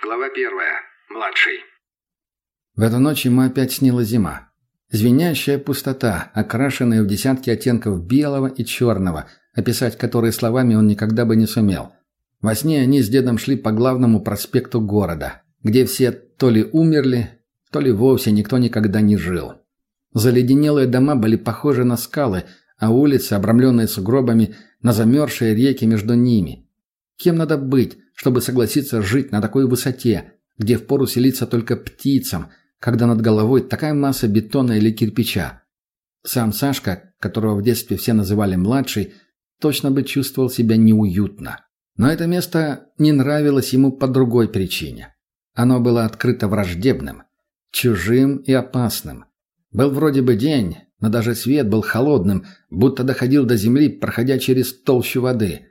Глава первая. Младший. В эту ночь ему опять снила зима. Звенящая пустота, окрашенная в десятки оттенков белого и черного, описать которые словами он никогда бы не сумел. Во сне они с дедом шли по главному проспекту города, где все то ли умерли, то ли вовсе никто никогда не жил. Заледенелые дома были похожи на скалы, а улицы, обрамленные сугробами, на замерзшие реки между ними. Кем надо быть, чтобы согласиться жить на такой высоте, где впору селиться только птицам, когда над головой такая масса бетона или кирпича? Сам Сашка, которого в детстве все называли «младший», точно бы чувствовал себя неуютно. Но это место не нравилось ему по другой причине. Оно было открыто враждебным, чужим и опасным. Был вроде бы день, но даже свет был холодным, будто доходил до земли, проходя через толщу воды.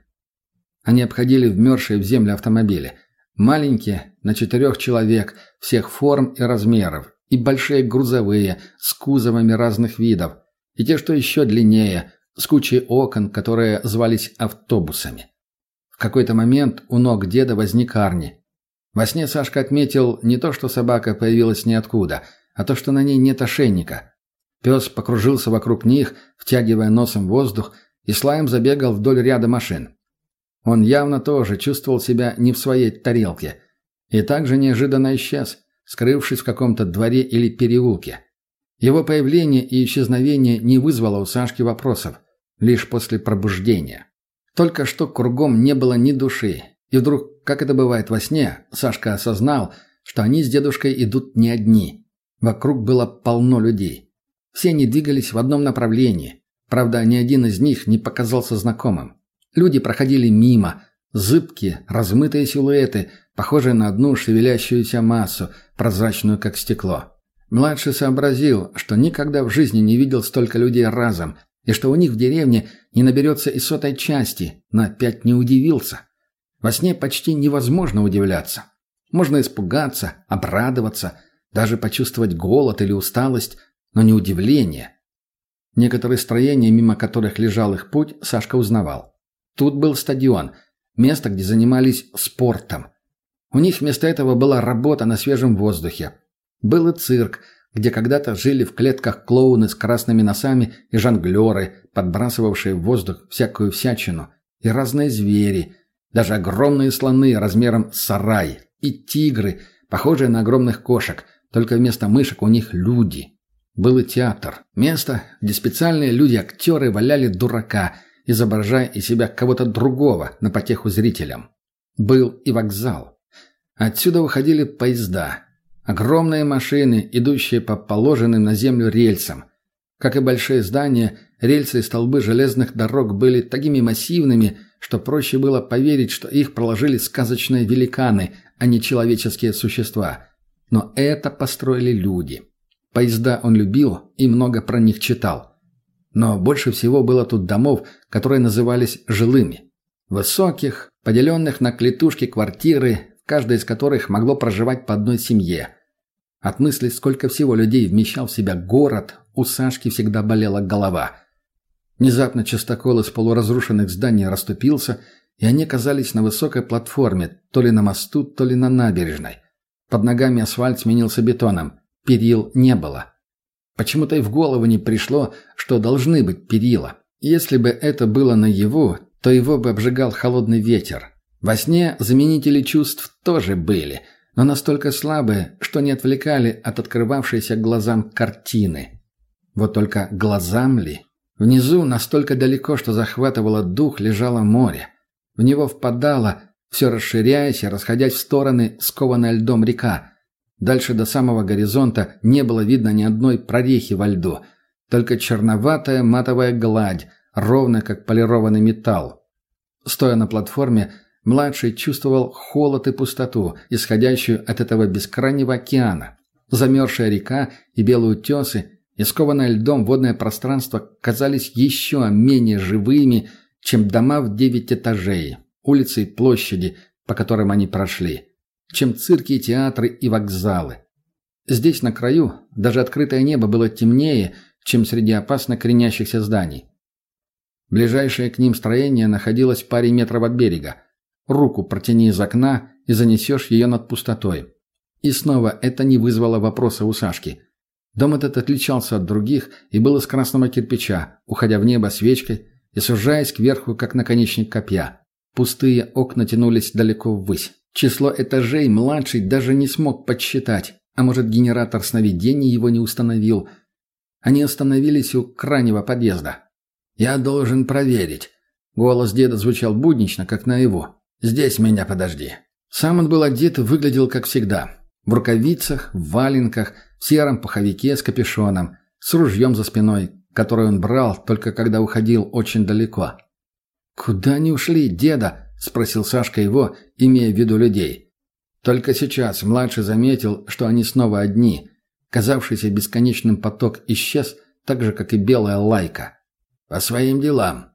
Они обходили вмерзшие в землю автомобили. Маленькие, на четырех человек, всех форм и размеров, и большие грузовые, с кузовами разных видов, и те, что еще длиннее, с кучей окон, которые звались автобусами. В какой-то момент у ног деда возник Арни. Во сне Сашка отметил не то, что собака появилась ниоткуда, а то, что на ней нет ошейника. Пес покружился вокруг них, втягивая носом воздух, и слаем забегал вдоль ряда машин. Он явно тоже чувствовал себя не в своей тарелке. И также неожиданно исчез, скрывшись в каком-то дворе или переулке. Его появление и исчезновение не вызвало у Сашки вопросов, лишь после пробуждения. Только что кругом не было ни души, и вдруг, как это бывает во сне, Сашка осознал, что они с дедушкой идут не одни. Вокруг было полно людей. Все они двигались в одном направлении. Правда, ни один из них не показался знакомым. Люди проходили мимо, зыбкие, размытые силуэты, похожие на одну шевелящуюся массу, прозрачную как стекло. Младший сообразил, что никогда в жизни не видел столько людей разом, и что у них в деревне не наберется и сотой части, но опять не удивился. Во сне почти невозможно удивляться. Можно испугаться, обрадоваться, даже почувствовать голод или усталость, но не удивление. Некоторые строения, мимо которых лежал их путь, Сашка узнавал. Тут был стадион, место, где занимались спортом. У них вместо этого была работа на свежем воздухе. Был и цирк, где когда-то жили в клетках клоуны с красными носами и жонглеры, подбрасывавшие в воздух всякую всячину, и разные звери, даже огромные слоны размером с сарай, и тигры, похожие на огромных кошек, только вместо мышек у них люди. Был и театр, место, где специальные люди-актеры валяли дурака – изображая из себя кого-то другого на потеху зрителям. Был и вокзал. Отсюда выходили поезда. Огромные машины, идущие по положенным на землю рельсам. Как и большие здания, рельсы и столбы железных дорог были такими массивными, что проще было поверить, что их проложили сказочные великаны, а не человеческие существа. Но это построили люди. Поезда он любил и много про них читал. Но больше всего было тут домов, которые назывались жилыми. Высоких, поделенных на клетушки квартиры, каждая из которых могло проживать по одной семье. От мысли, сколько всего людей вмещал в себя город, у Сашки всегда болела голова. Внезапно частокол из полуразрушенных зданий расступился, и они оказались на высокой платформе, то ли на мосту, то ли на набережной. Под ногами асфальт сменился бетоном. Перил не было. Почему-то и в голову не пришло, что должны быть перила. Если бы это было наяву, то его бы обжигал холодный ветер. Во сне заменители чувств тоже были, но настолько слабые, что не отвлекали от открывавшейся глазам картины. Вот только глазам ли? Внизу, настолько далеко, что захватывало дух, лежало море. В него впадала, все расширяясь и расходясь в стороны, скованная льдом река. Дальше до самого горизонта не было видно ни одной прорехи во льду, только черноватая матовая гладь, ровная как полированный металл. Стоя на платформе, младший чувствовал холод и пустоту, исходящую от этого бескрайнего океана. Замерзшая река и белые утесы, искованное льдом водное пространство казались еще менее живыми, чем дома в девять этажей, улицы и площади, по которым они прошли чем цирки, театры и вокзалы. Здесь, на краю, даже открытое небо было темнее, чем среди опасно кренящихся зданий. Ближайшее к ним строение находилось в паре метров от берега. Руку протяни из окна, и занесешь ее над пустотой. И снова это не вызвало вопроса у Сашки. Дом этот отличался от других и был из красного кирпича, уходя в небо свечкой и сужаясь кверху, как наконечник копья. Пустые окна тянулись далеко ввысь. Число этажей младший даже не смог подсчитать, а может генератор сновидений его не установил. Они остановились у крайнего подъезда. «Я должен проверить». Голос деда звучал буднично, как на его. «Здесь меня подожди». Сам он был одет и выглядел как всегда. В рукавицах, в валенках, в сером пуховике с капюшоном, с ружьем за спиной, которое он брал только когда уходил очень далеко. «Куда они ушли, деда?» – спросил Сашка его, имея в виду людей. Только сейчас младший заметил, что они снова одни. Казавшийся бесконечным поток исчез, так же, как и белая лайка. «По своим делам.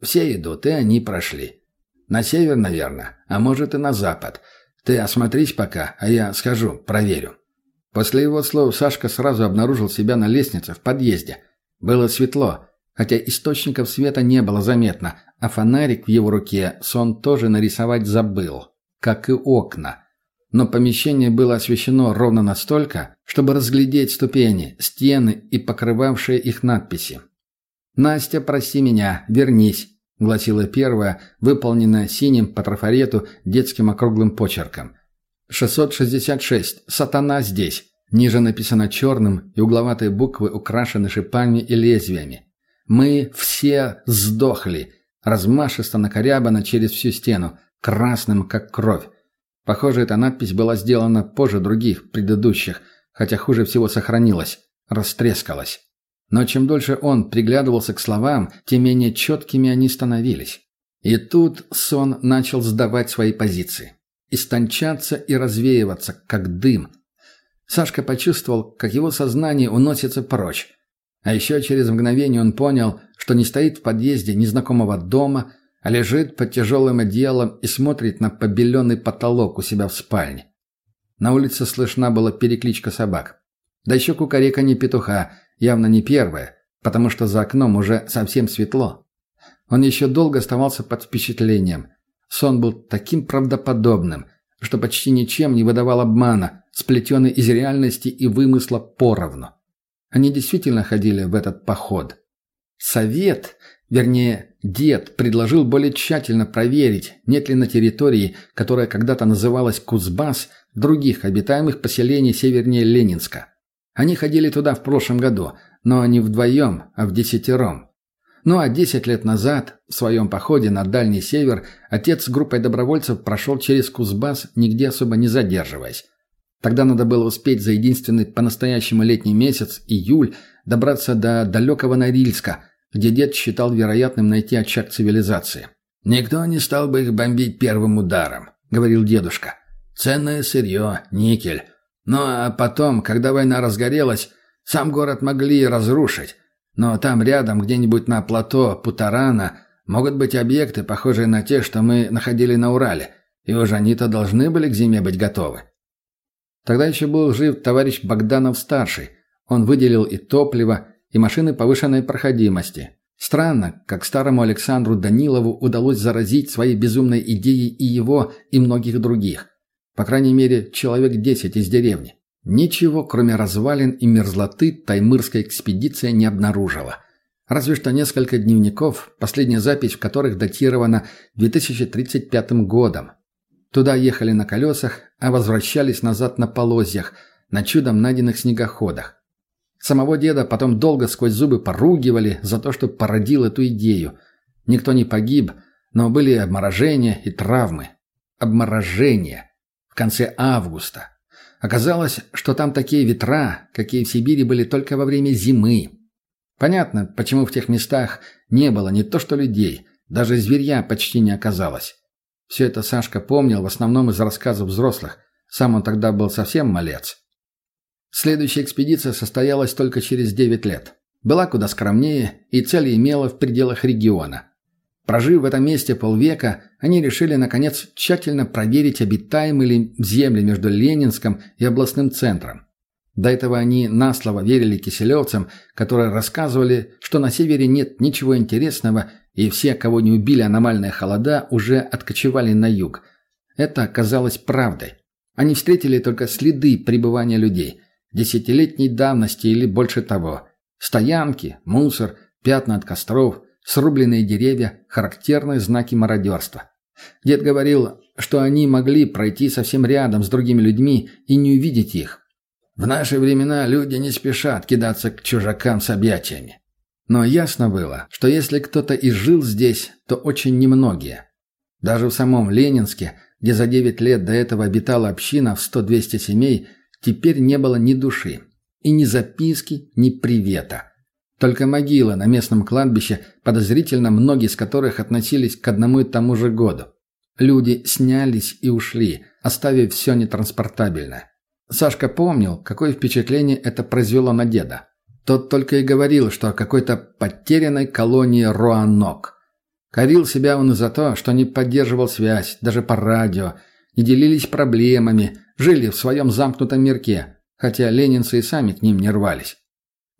Все идут, и они прошли. На север, наверное, а может и на запад. Ты осмотрись пока, а я схожу, проверю». После его слов Сашка сразу обнаружил себя на лестнице в подъезде. Было светло, хотя источников света не было заметно, а фонарик в его руке сон тоже нарисовать забыл, как и окна. Но помещение было освещено ровно настолько, чтобы разглядеть ступени, стены и покрывавшие их надписи. «Настя, прости меня, вернись», — гласила первая, выполненная синим по трафарету детским округлым почерком. «666. Сатана здесь». Ниже написано черным, и угловатые буквы украшены шипами и лезвиями. «Мы все сдохли», размашисто накорябано через всю стену, красным, как кровь. Похоже, эта надпись была сделана позже других, предыдущих, хотя хуже всего сохранилась, растрескалась. Но чем дольше он приглядывался к словам, тем менее четкими они становились. И тут сон начал сдавать свои позиции. Истончаться и развеиваться, как дым. Сашка почувствовал, как его сознание уносится прочь. А еще через мгновение он понял, что не стоит в подъезде незнакомого дома, а лежит под тяжелым одеялом и смотрит на побеленный потолок у себя в спальне. На улице слышна была перекличка собак. Да еще кукареканье петуха, явно не первое, потому что за окном уже совсем светло. Он еще долго оставался под впечатлением. Сон был таким правдоподобным, что почти ничем не выдавал обмана, сплетенный из реальности и вымысла поровну. Они действительно ходили в этот поход. Совет, вернее, дед, предложил более тщательно проверить, нет ли на территории, которая когда-то называлась Кузбасс, других обитаемых поселений севернее Ленинска. Они ходили туда в прошлом году, но не вдвоем, а в десятером. Ну а десять лет назад, в своем походе на Дальний Север, отец с группой добровольцев прошел через Кузбасс, нигде особо не задерживаясь. Тогда надо было успеть за единственный по-настоящему летний месяц, июль, добраться до далекого Норильска, где дед считал вероятным найти очаг цивилизации. «Никто не стал бы их бомбить первым ударом», — говорил дедушка. «Ценное сырье, никель. Ну а потом, когда война разгорелась, сам город могли разрушить. Но там рядом, где-нибудь на плато Путарана, могут быть объекты, похожие на те, что мы находили на Урале. И уж они-то должны были к зиме быть готовы. Тогда еще был жив товарищ Богданов-старший. Он выделил и топливо, и машины повышенной проходимости. Странно, как старому Александру Данилову удалось заразить своей безумной идеей и его, и многих других. По крайней мере, человек десять из деревни. Ничего, кроме развалин и мерзлоты, таймырская экспедиция не обнаружила. Разве что несколько дневников, последняя запись в которых датирована 2035 годом. Туда ехали на колесах, а возвращались назад на полозьях, на чудом найденных снегоходах. Самого деда потом долго сквозь зубы поругивали за то, что породил эту идею. Никто не погиб, но были обморожения и травмы. Обморожения. В конце августа. Оказалось, что там такие ветра, какие в Сибири были только во время зимы. Понятно, почему в тех местах не было не то что людей, даже зверья почти не оказалось. Все это Сашка помнил в основном из рассказов взрослых. Сам он тогда был совсем малец. Следующая экспедиция состоялась только через 9 лет. Была куда скромнее и цели имела в пределах региона. Прожив в этом месте полвека, они решили, наконец, тщательно проверить, обитаемые ли земли между Ленинском и областным центром. До этого они на слово верили киселевцам, которые рассказывали, что на севере нет ничего интересного и все, кого не убили аномальные холода, уже откочевали на юг. Это оказалось правдой. Они встретили только следы пребывания людей, десятилетней давности или больше того. Стоянки, мусор, пятна от костров, срубленные деревья – характерные знаки мародерства. Дед говорил, что они могли пройти совсем рядом с другими людьми и не увидеть их. В наши времена люди не спешат кидаться к чужакам с объятиями. Но ясно было, что если кто-то и жил здесь, то очень немногие. Даже в самом Ленинске, где за 9 лет до этого обитала община в 100-200 семей, теперь не было ни души. И ни записки, ни привета. Только могила на местном кладбище, подозрительно многие из которых относились к одному и тому же году. Люди снялись и ушли, оставив все нетранспортабельное. Сашка помнил, какое впечатление это произвело на деда. Тот только и говорил, что о какой-то потерянной колонии Руанок. Корил себя он и за то, что не поддерживал связь, даже по радио, не делились проблемами, жили в своем замкнутом мирке, хотя ленинцы и сами к ним не рвались.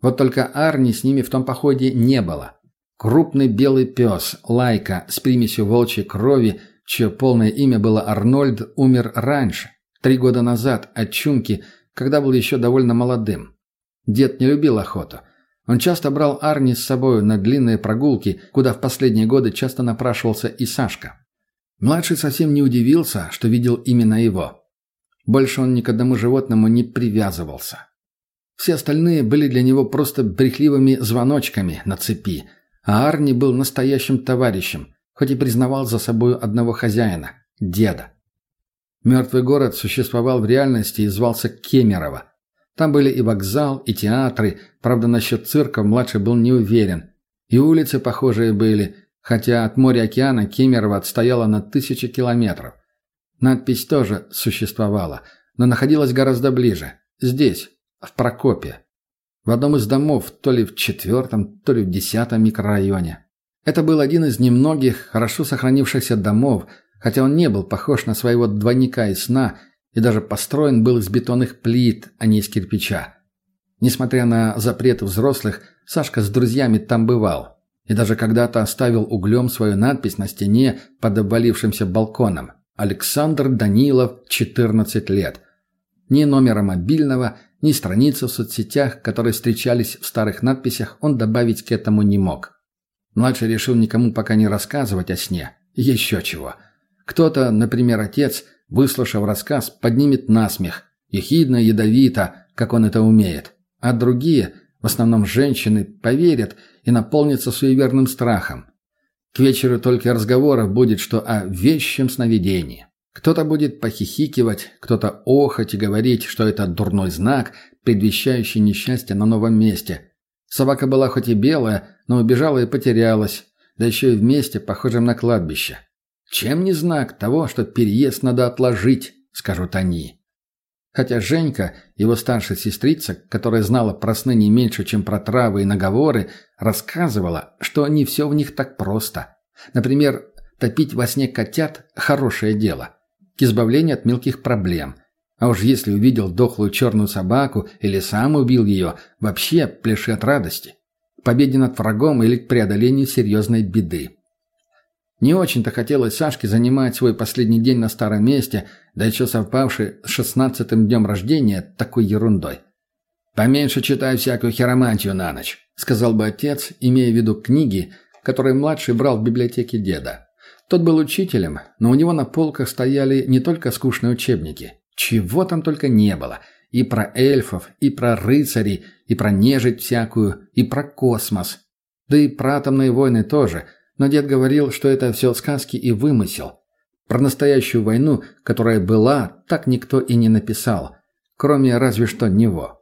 Вот только Арни с ними в том походе не было. Крупный белый пес, лайка, с примесью волчьей крови, чье полное имя было Арнольд, умер раньше, три года назад, от чумки, когда был еще довольно молодым. Дед не любил охоту. Он часто брал Арни с собой на длинные прогулки, куда в последние годы часто напрашивался и Сашка. Младший совсем не удивился, что видел именно его. Больше он ни к одному животному не привязывался. Все остальные были для него просто брехливыми звоночками на цепи, а Арни был настоящим товарищем, хоть и признавал за собой одного хозяина – деда. Мертвый город существовал в реальности и звался Кемерово – там были и вокзал, и театры, правда, насчет цирка младший был не уверен. И улицы похожие были, хотя от моря океана Кемерово отстояло на тысячи километров. Надпись тоже существовала, но находилась гораздо ближе. Здесь, в Прокопе. В одном из домов, то ли в четвертом, то ли в десятом микрорайоне. Это был один из немногих хорошо сохранившихся домов, хотя он не был похож на своего двойника из сна – и даже построен был из бетонных плит, а не из кирпича. Несмотря на запреты взрослых, Сашка с друзьями там бывал. И даже когда-то оставил углем свою надпись на стене под обвалившимся балконом. «Александр Данилов, 14 лет». Ни номера мобильного, ни страницы в соцсетях, которые встречались в старых надписях, он добавить к этому не мог. Младший решил никому пока не рассказывать о сне. Еще чего. Кто-то, например, отец, выслушав рассказ, поднимет насмех, ехидно, ядовито, как он это умеет. А другие, в основном женщины, поверят и наполнятся суеверным страхом. К вечеру только разговоров будет, что о вещем сновидении. Кто-то будет похихикивать, кто-то охать и говорить, что это дурной знак, предвещающий несчастье на новом месте. Собака была хоть и белая, но убежала и потерялась, да еще и вместе, похожем на кладбище. Чем не знак того, что переезд надо отложить, скажут они. Хотя Женька, его старшая сестрица, которая знала про сны не меньше, чем про травы и наговоры, рассказывала, что не все в них так просто. Например, топить во сне котят – хорошее дело. К избавлению от мелких проблем. А уж если увидел дохлую черную собаку или сам убил ее, вообще пляши от радости. К победе над врагом или к преодолению серьезной беды. Не очень-то хотелось Сашке занимать свой последний день на старом месте, да еще совпавший с шестнадцатым днем рождения такой ерундой. «Поменьше читай всякую хиромантию на ночь», — сказал бы отец, имея в виду книги, которые младший брал в библиотеке деда. Тот был учителем, но у него на полках стояли не только скучные учебники. Чего там только не было. И про эльфов, и про рыцарей, и про нежить всякую, и про космос. Да и про атомные войны тоже — но дед говорил, что это все сказки и вымысел. Про настоящую войну, которая была, так никто и не написал, кроме разве что него.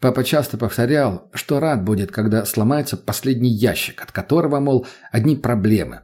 Папа часто повторял, что рад будет, когда сломается последний ящик, от которого, мол, одни проблемы.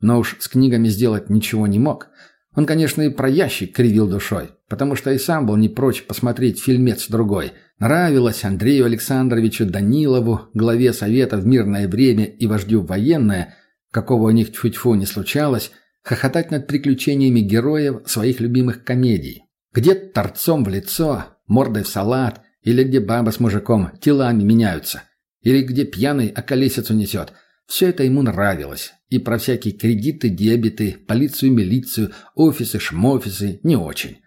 Но уж с книгами сделать ничего не мог. Он, конечно, и про ящик кривил душой, потому что и сам был не прочь посмотреть фильмец другой. Нравилось Андрею Александровичу Данилову, главе Совета в мирное время и вождю военное – какого у них тьфу-тьфу не случалось, хохотать над приключениями героев своих любимых комедий. Где торцом в лицо, мордой в салат, или где баба с мужиком телами меняются, или где пьяный околесицу несет. Все это ему нравилось, и про всякие кредиты, дебеты, полицию, милицию, офисы, шмофисы не очень.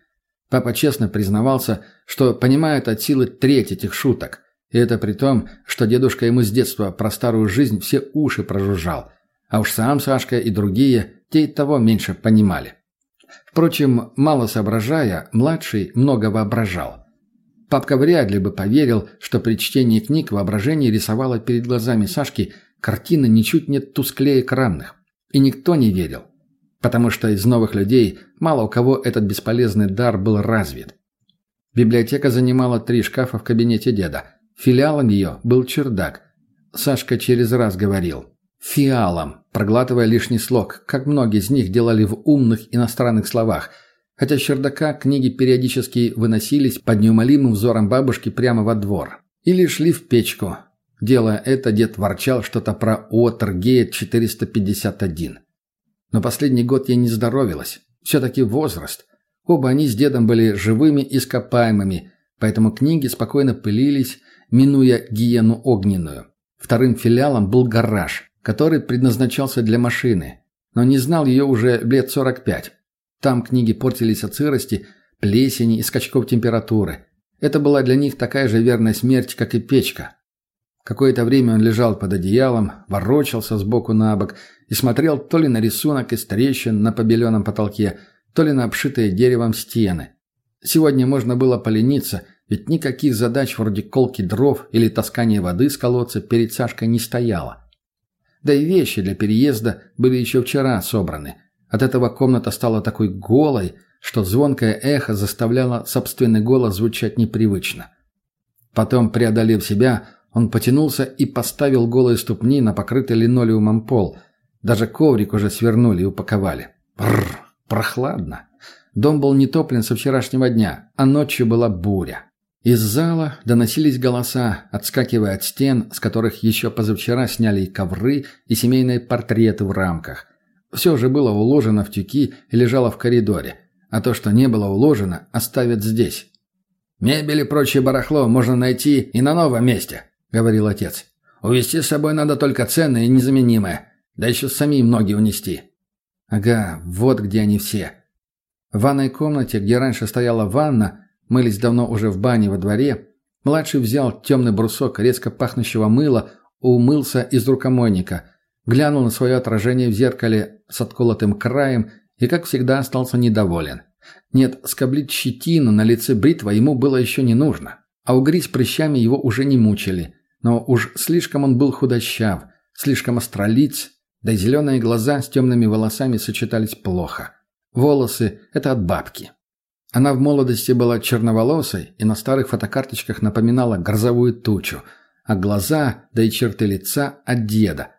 Папа честно признавался, что понимает от силы треть этих шуток. И это при том, что дедушка ему с детства про старую жизнь все уши прожужжал. А уж сам Сашка и другие, те и того меньше понимали. Впрочем, мало соображая, младший много воображал. Папка вряд ли бы поверил, что при чтении книг воображение рисовало перед глазами Сашки картины ничуть не тусклее экранных. И никто не верил. Потому что из новых людей мало у кого этот бесполезный дар был развит. Библиотека занимала три шкафа в кабинете деда. Филиалом ее был чердак. Сашка через раз говорил «фиалом», проглатывая лишний слог, как многие из них делали в умных иностранных словах – Хотя с чердака книги периодически выносились под неумолимым взором бабушки прямо во двор. Или шли в печку. Делая это, дед ворчал что-то про Уотергейт 451. Но последний год я не здоровилась. Все-таки возраст. Оба они с дедом были живыми ископаемыми, поэтому книги спокойно пылились, минуя гиену огненную. Вторым филиалом был гараж, который предназначался для машины, но не знал ее уже лет 45. Там книги портились от сырости, плесени и скачков температуры. Это была для них такая же верная смерть, как и печка. Какое-то время он лежал под одеялом, ворочался сбоку на бок и смотрел то ли на рисунок из трещин на побеленном потолке, то ли на обшитые деревом стены. Сегодня можно было полениться, ведь никаких задач вроде колки дров или таскания воды с колодца перед Сашкой не стояло. Да и вещи для переезда были еще вчера собраны – от этого комната стала такой голой, что звонкое эхо заставляло собственный голос звучать непривычно. Потом, преодолев себя, он потянулся и поставил голые ступни на покрытый линолеумом пол. Даже коврик уже свернули и упаковали. Бррр, прохладно. Дом был не топлен со вчерашнего дня, а ночью была буря. Из зала доносились голоса, отскакивая от стен, с которых еще позавчера сняли и ковры, и семейные портреты в рамках – все же было уложено в тюки и лежало в коридоре, а то, что не было уложено, оставят здесь. «Мебель и прочее барахло можно найти и на новом месте», — говорил отец. «Увезти с собой надо только ценное и незаменимое, да еще самим ноги унести». «Ага, вот где они все». В ванной комнате, где раньше стояла ванна, мылись давно уже в бане во дворе, младший взял темный брусок резко пахнущего мыла, умылся из рукомойника — глянул на свое отражение в зеркале с отколотым краем и, как всегда, остался недоволен. Нет, скоблить щетину на лице бритва ему было еще не нужно, а угрить прыщами его уже не мучили. Но уж слишком он был худощав, слишком остролиц, да и зеленые глаза с темными волосами сочетались плохо. Волосы – это от бабки. Она в молодости была черноволосой и на старых фотокарточках напоминала грозовую тучу, а глаза, да и черты лица – от деда –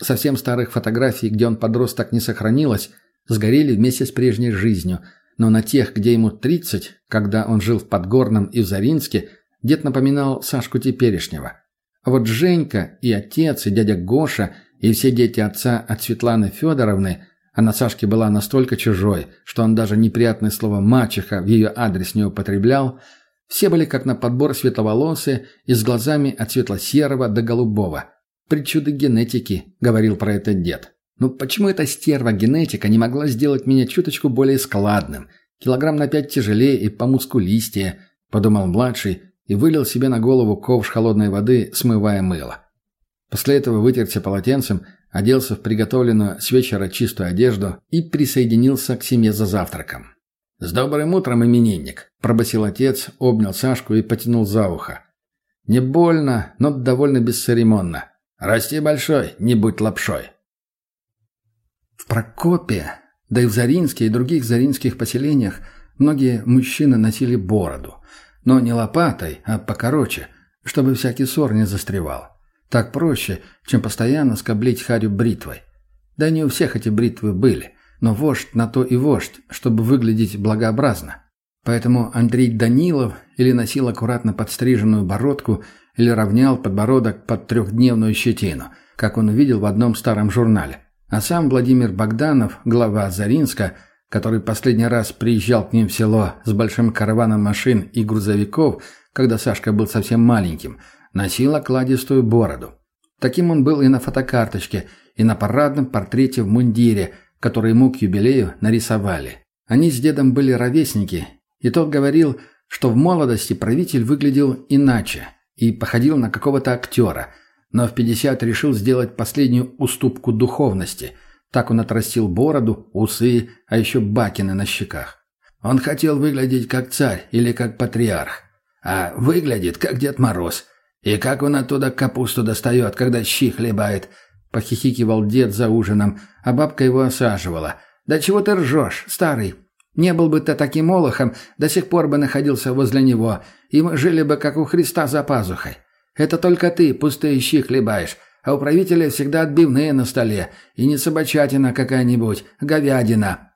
Совсем старых фотографий, где он подросток, не сохранилось, сгорели вместе с прежней жизнью, но на тех, где ему 30, когда он жил в Подгорном и в Заринске, дед напоминал Сашку теперешнего. А вот Женька и отец, и дядя Гоша, и все дети отца от Светланы Федоровны, она Сашке была настолько чужой, что он даже неприятное слово «мачеха» в ее адрес не употреблял, все были как на подбор светловолосые и с глазами от светло-серого до голубого – «Причуды генетики», — говорил про это дед. «Ну почему эта стерва генетика не могла сделать меня чуточку более складным? Килограмм на пять тяжелее и помускулистее», — подумал младший и вылил себе на голову ковш холодной воды, смывая мыло. После этого вытерся полотенцем, оделся в приготовленную с вечера чистую одежду и присоединился к семье за завтраком. «С добрым утром, именинник!» – пробасил отец, обнял Сашку и потянул за ухо. Не больно, но довольно бесцеремонно. Расти большой, не будь лапшой. В Прокопе, да и в Заринске и других заринских поселениях многие мужчины носили бороду. Но не лопатой, а покороче, чтобы всякий ссор не застревал. Так проще, чем постоянно скоблить харю бритвой. Да не у всех эти бритвы были, но вождь на то и вождь, чтобы выглядеть благообразно. Поэтому Андрей Данилов или носил аккуратно подстриженную бородку, или равнял подбородок под трехдневную щетину, как он увидел в одном старом журнале. А сам Владимир Богданов, глава Заринска, который последний раз приезжал к ним в село с большим караваном машин и грузовиков, когда Сашка был совсем маленьким, носил окладистую бороду. Таким он был и на фотокарточке, и на парадном портрете в мундире, который ему к юбилею нарисовали. Они с дедом были ровесники, и тот говорил, что в молодости правитель выглядел иначе и походил на какого-то актера, но в 50 решил сделать последнюю уступку духовности. Так он отрастил бороду, усы, а еще бакины на щеках. Он хотел выглядеть как царь или как патриарх, а выглядит как Дед Мороз. И как он оттуда капусту достает, когда щи хлебает –— похихикивал дед за ужином, а бабка его осаживала. «Да чего ты ржешь, старый? Не был бы ты таким олохом, до сих пор бы находился возле него, и мы жили бы, как у Христа за пазухой. Это только ты пустые щи хлебаешь, а у правителя всегда отбивные на столе, и не собачатина какая-нибудь, говядина».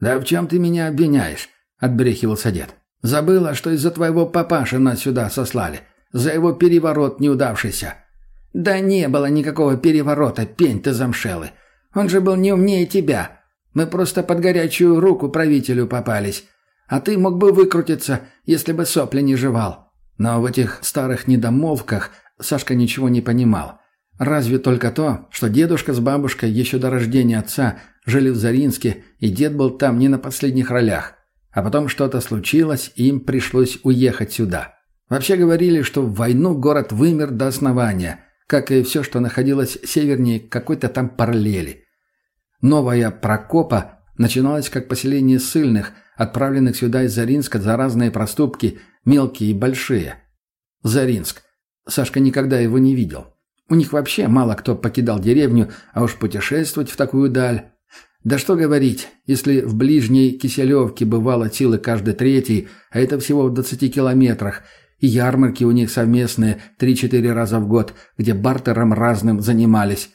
«Да в чем ты меня обвиняешь?» — отбрехивался дед. «Забыла, что из-за твоего папаши нас сюда сослали, за его переворот неудавшийся». «Да не было никакого переворота, пень ты замшелый. Он же был не умнее тебя. Мы просто под горячую руку правителю попались. А ты мог бы выкрутиться, если бы сопли не жевал». Но в этих старых недомолвках Сашка ничего не понимал. Разве только то, что дедушка с бабушкой еще до рождения отца жили в Заринске, и дед был там не на последних ролях. А потом что-то случилось, и им пришлось уехать сюда. Вообще говорили, что в войну город вымер до основания – как и все, что находилось севернее какой-то там параллели. Новая Прокопа начиналась как поселение ссыльных, отправленных сюда из Заринска за разные проступки, мелкие и большие. Заринск. Сашка никогда его не видел. У них вообще мало кто покидал деревню, а уж путешествовать в такую даль. Да что говорить, если в ближней Киселевке бывало силы каждый третий, а это всего в 20 километрах, ярмарки у них совместные три-четыре раза в год, где бартером разным занимались.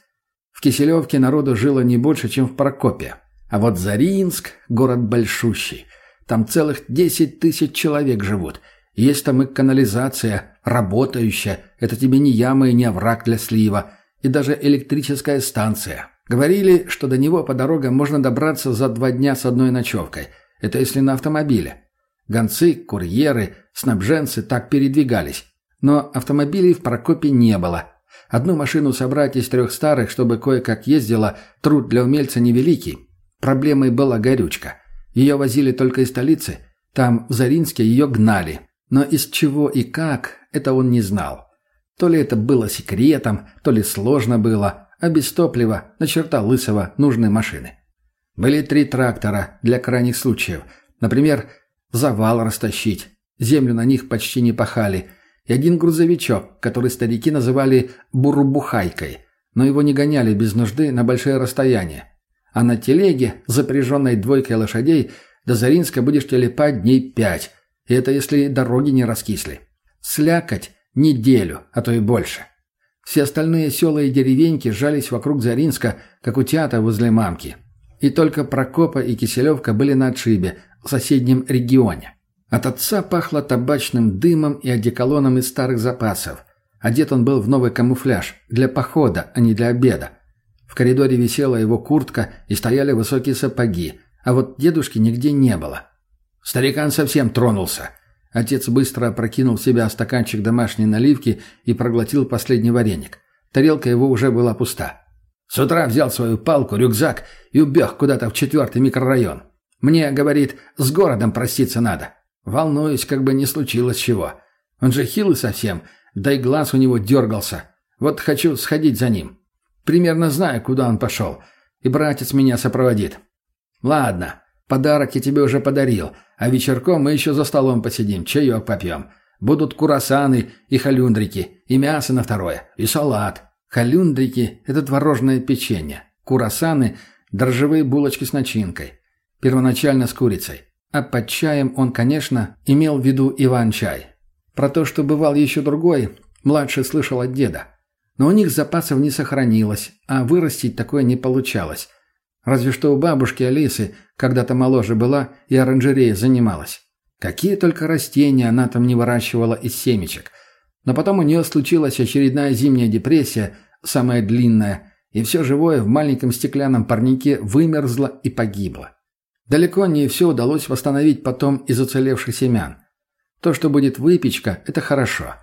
В Киселевке народу жило не больше, чем в Прокопе. А вот Заринск – город большущий. Там целых десять тысяч человек живут. Есть там и канализация, работающая. Это тебе не яма и не овраг для слива. И даже электрическая станция. Говорили, что до него по дорогам можно добраться за два дня с одной ночевкой. Это если на автомобиле. Гонцы, курьеры, снабженцы так передвигались. Но автомобилей в Прокопе не было. Одну машину собрать из трех старых, чтобы кое-как ездила, труд для умельца невеликий. Проблемой была горючка. Ее возили только из столицы. Там, в Заринске, ее гнали. Но из чего и как, это он не знал. То ли это было секретом, то ли сложно было, а без топлива, на черта лысого, нужной машины. Были три трактора для крайних случаев. Например, завал растащить. Землю на них почти не пахали. И один грузовичок, который старики называли «бурубухайкой», но его не гоняли без нужды на большие расстояния. А на телеге, запряженной двойкой лошадей, до Заринска будешь телепать дней пять. И это если дороги не раскисли. Слякоть неделю, а то и больше. Все остальные села и деревеньки сжались вокруг Заринска, как утята возле мамки. И только Прокопа и Киселевка были на отшибе, в соседнем регионе. От отца пахло табачным дымом и одеколоном из старых запасов. Одет он был в новый камуфляж, для похода, а не для обеда. В коридоре висела его куртка и стояли высокие сапоги, а вот дедушки нигде не было. Старикан совсем тронулся. Отец быстро опрокинул в себя стаканчик домашней наливки и проглотил последний вареник. Тарелка его уже была пуста. С утра взял свою палку, рюкзак и убег куда-то в четвертый микрорайон. Мне, говорит, с городом проститься надо. Волнуюсь, как бы не случилось чего. Он же хилый совсем, да и глаз у него дергался. Вот хочу сходить за ним. Примерно знаю, куда он пошел. И братец меня сопроводит. Ладно, подарок я тебе уже подарил, а вечерком мы еще за столом посидим, чаек попьем. Будут курасаны и халюндрики, и мясо на второе, и салат. Халюндрики – это творожное печенье. Курасаны – дрожжевые булочки с начинкой. Первоначально с курицей. А под чаем он, конечно, имел в виду Иван-чай. Про то, что бывал еще другой, младший слышал от деда. Но у них запасов не сохранилось, а вырастить такое не получалось. Разве что у бабушки Алисы когда-то моложе была и оранжереей занималась. Какие только растения она там не выращивала из семечек. Но потом у нее случилась очередная зимняя депрессия, самая длинная, и все живое в маленьком стеклянном парнике вымерзло и погибло. Далеко не все удалось восстановить потом из уцелевших семян. То, что будет выпечка, это хорошо.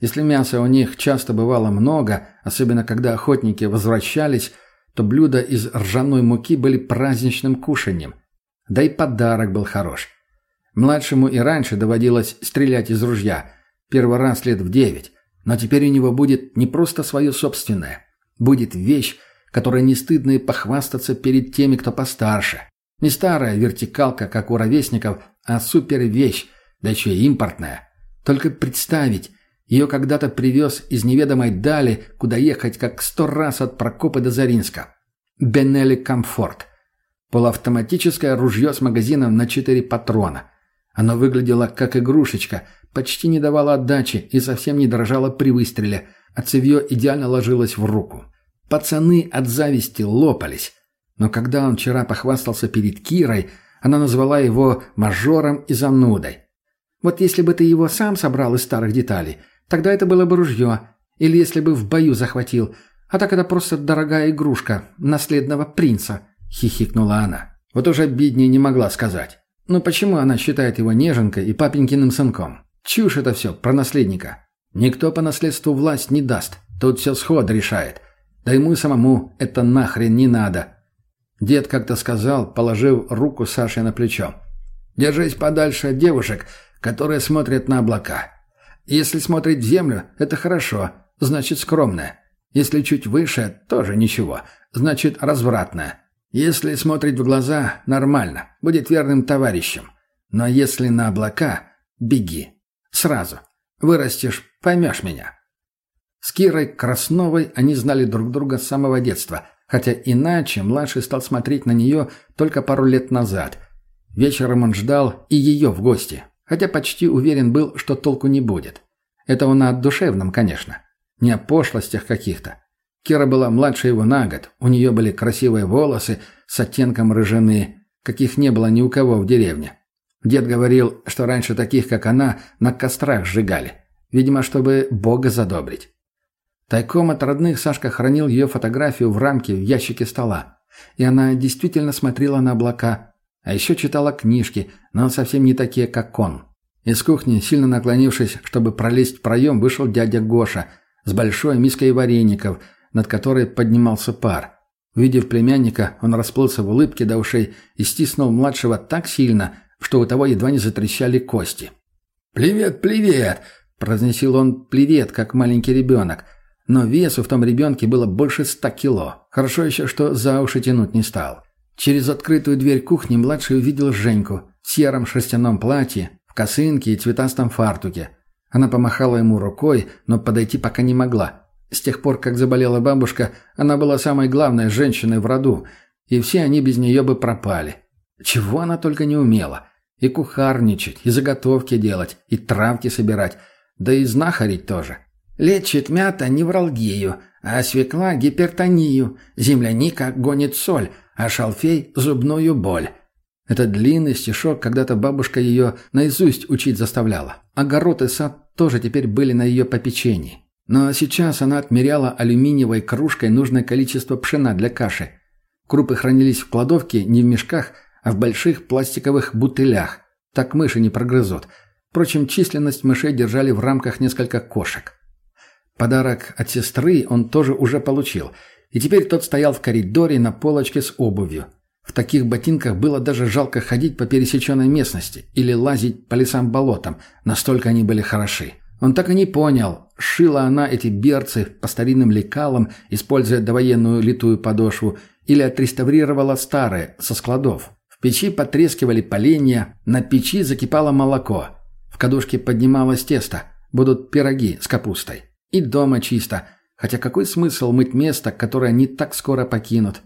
Если мяса у них часто бывало много, особенно когда охотники возвращались, то блюда из ржаной муки были праздничным кушаньем. Да и подарок был хорош. Младшему и раньше доводилось стрелять из ружья. Первый раз лет в девять. Но теперь у него будет не просто свое собственное. Будет вещь, которой не стыдно и похвастаться перед теми, кто постарше. Не старая вертикалка, как у ровесников, а супервещь, да еще и импортная. Только представить, ее когда-то привез из неведомой дали, куда ехать как сто раз от Прокопа до Заринска. Бенелли Комфорт. Полуавтоматическое ружье с магазином на четыре патрона. Оно выглядело как игрушечка, почти не давало отдачи и совсем не дрожало при выстреле, а цевье идеально ложилось в руку. Пацаны от зависти лопались. Но когда он вчера похвастался перед Кирой, она назвала его мажором и занудой. Вот если бы ты его сам собрал из старых деталей, тогда это было бы ружье. Или если бы в бою захватил. А так это просто дорогая игрушка наследного принца», — хихикнула она. Вот уже обиднее не могла сказать. Ну почему она считает его неженкой и папенькиным сынком? Чушь это все про наследника. Никто по наследству власть не даст. Тут все сход решает. Да ему самому это нахрен не надо. Дед как-то сказал, положив руку Саше на плечо. «Держись подальше от девушек, которые смотрят на облака. Если смотреть в землю, это хорошо, значит скромная. Если чуть выше, тоже ничего, значит развратная. Если смотреть в глаза, нормально, будет верным товарищем. Но если на облака, беги. Сразу. Вырастешь, поймешь меня». С Кирой Красновой они знали друг друга с самого детства – Хотя иначе младший стал смотреть на нее только пару лет назад. Вечером он ждал и ее в гости, хотя почти уверен был, что толку не будет. Это он о душевном, конечно. Не о пошлостях каких-то. Кира была младше его на год, у нее были красивые волосы с оттенком рыжины, каких не было ни у кого в деревне. Дед говорил, что раньше таких, как она, на кострах сжигали. Видимо, чтобы Бога задобрить. Тайком от родных Сашка хранил ее фотографию в рамке в ящике стола. И она действительно смотрела на облака, а еще читала книжки, но совсем не такие, как он. Из кухни, сильно наклонившись, чтобы пролезть в проем, вышел дядя Гоша с большой миской вареников, над которой поднимался пар. Увидев племянника, он расплылся в улыбке до ушей и стиснул младшего так сильно, что у того едва не затрещали кости. «Привет, привет!» – произнесил он «привет», как маленький ребенок – но весу в том ребенке было больше ста кило. Хорошо еще, что за уши тянуть не стал. Через открытую дверь кухни младший увидел Женьку в сером шерстяном платье, в косынке и цветастом фартуке. Она помахала ему рукой, но подойти пока не могла. С тех пор, как заболела бабушка, она была самой главной женщиной в роду, и все они без нее бы пропали. Чего она только не умела. И кухарничать, и заготовки делать, и травки собирать, да и знахарить тоже. Лечит мята невралгию, а свекла – гипертонию, земляника гонит соль, а шалфей – зубную боль. Этот длинный стишок когда-то бабушка ее наизусть учить заставляла. Огород и сад тоже теперь были на ее попечении. Но сейчас она отмеряла алюминиевой кружкой нужное количество пшена для каши. Крупы хранились в кладовке не в мешках, а в больших пластиковых бутылях. Так мыши не прогрызут. Впрочем, численность мышей держали в рамках несколько кошек. Подарок от сестры он тоже уже получил, и теперь тот стоял в коридоре на полочке с обувью. В таких ботинках было даже жалко ходить по пересеченной местности или лазить по лесам-болотам, настолько они были хороши. Он так и не понял, шила она эти берцы по старинным лекалам, используя довоенную литую подошву, или отреставрировала старые, со складов. В печи потрескивали поленья, на печи закипало молоко. В кадушке поднималось тесто, будут пироги с капустой. И дома чисто. Хотя какой смысл мыть место, которое не так скоро покинут?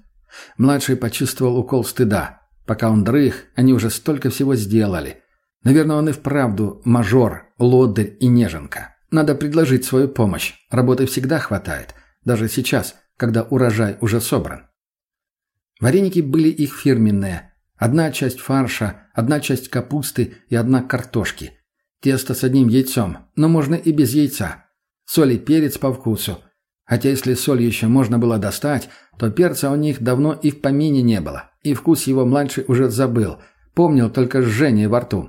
Младший почувствовал укол стыда. Пока он дрых, они уже столько всего сделали. Наверное, он и вправду мажор, лодырь и неженка. Надо предложить свою помощь. Работы всегда хватает. Даже сейчас, когда урожай уже собран. Вареники были их фирменные. Одна часть фарша, одна часть капусты и одна картошки. Тесто с одним яйцом, но можно и без яйца. Соль и перец по вкусу. Хотя если соль еще можно было достать, то перца у них давно и в помине не было. И вкус его младший уже забыл. Помнил только жжение во рту.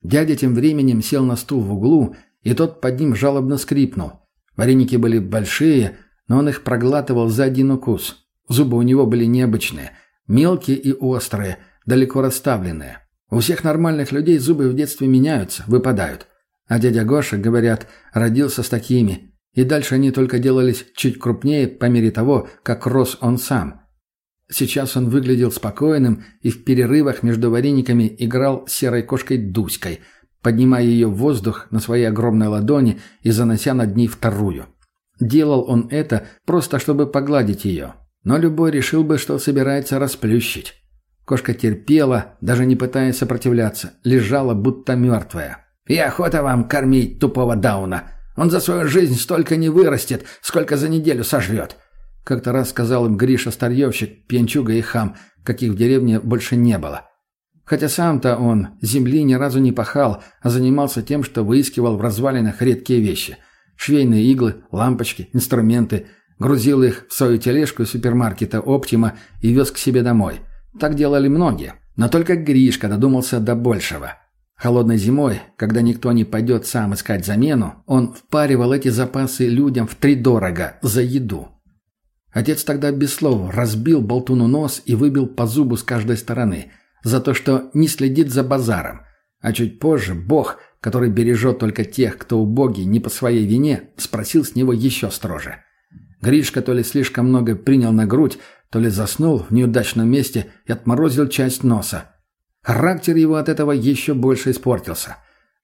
Дядя тем временем сел на стул в углу, и тот под ним жалобно скрипнул. Вареники были большие, но он их проглатывал за один укус. Зубы у него были необычные, мелкие и острые, далеко расставленные. У всех нормальных людей зубы в детстве меняются, выпадают. А дядя Гоша, говорят, родился с такими. И дальше они только делались чуть крупнее по мере того, как рос он сам. Сейчас он выглядел спокойным и в перерывах между варениками играл серой кошкой Дуськой, поднимая ее в воздух на своей огромной ладони и занося над ней вторую. Делал он это просто, чтобы погладить ее. Но любой решил бы, что собирается расплющить. Кошка терпела, даже не пытаясь сопротивляться, лежала будто мертвая. «И охота вам кормить тупого Дауна. Он за свою жизнь столько не вырастет, сколько за неделю сожрет. Как-то раз сказал им Гриша Старьевщик, пьянчуга и хам, каких в деревне больше не было. Хотя сам-то он земли ни разу не пахал, а занимался тем, что выискивал в развалинах редкие вещи. Швейные иглы, лампочки, инструменты. Грузил их в свою тележку супермаркета «Оптима» и вез к себе домой. Так делали многие. Но только Гришка додумался до большего. Холодной зимой, когда никто не пойдет сам искать замену, он впаривал эти запасы людям втридорого за еду. Отец тогда без слов разбил болтуну нос и выбил по зубу с каждой стороны за то, что не следит за базаром. А чуть позже Бог, который бережет только тех, кто убогий не по своей вине, спросил с него еще строже. Гришка то ли слишком много принял на грудь, то ли заснул в неудачном месте и отморозил часть носа. Характер его от этого еще больше испортился.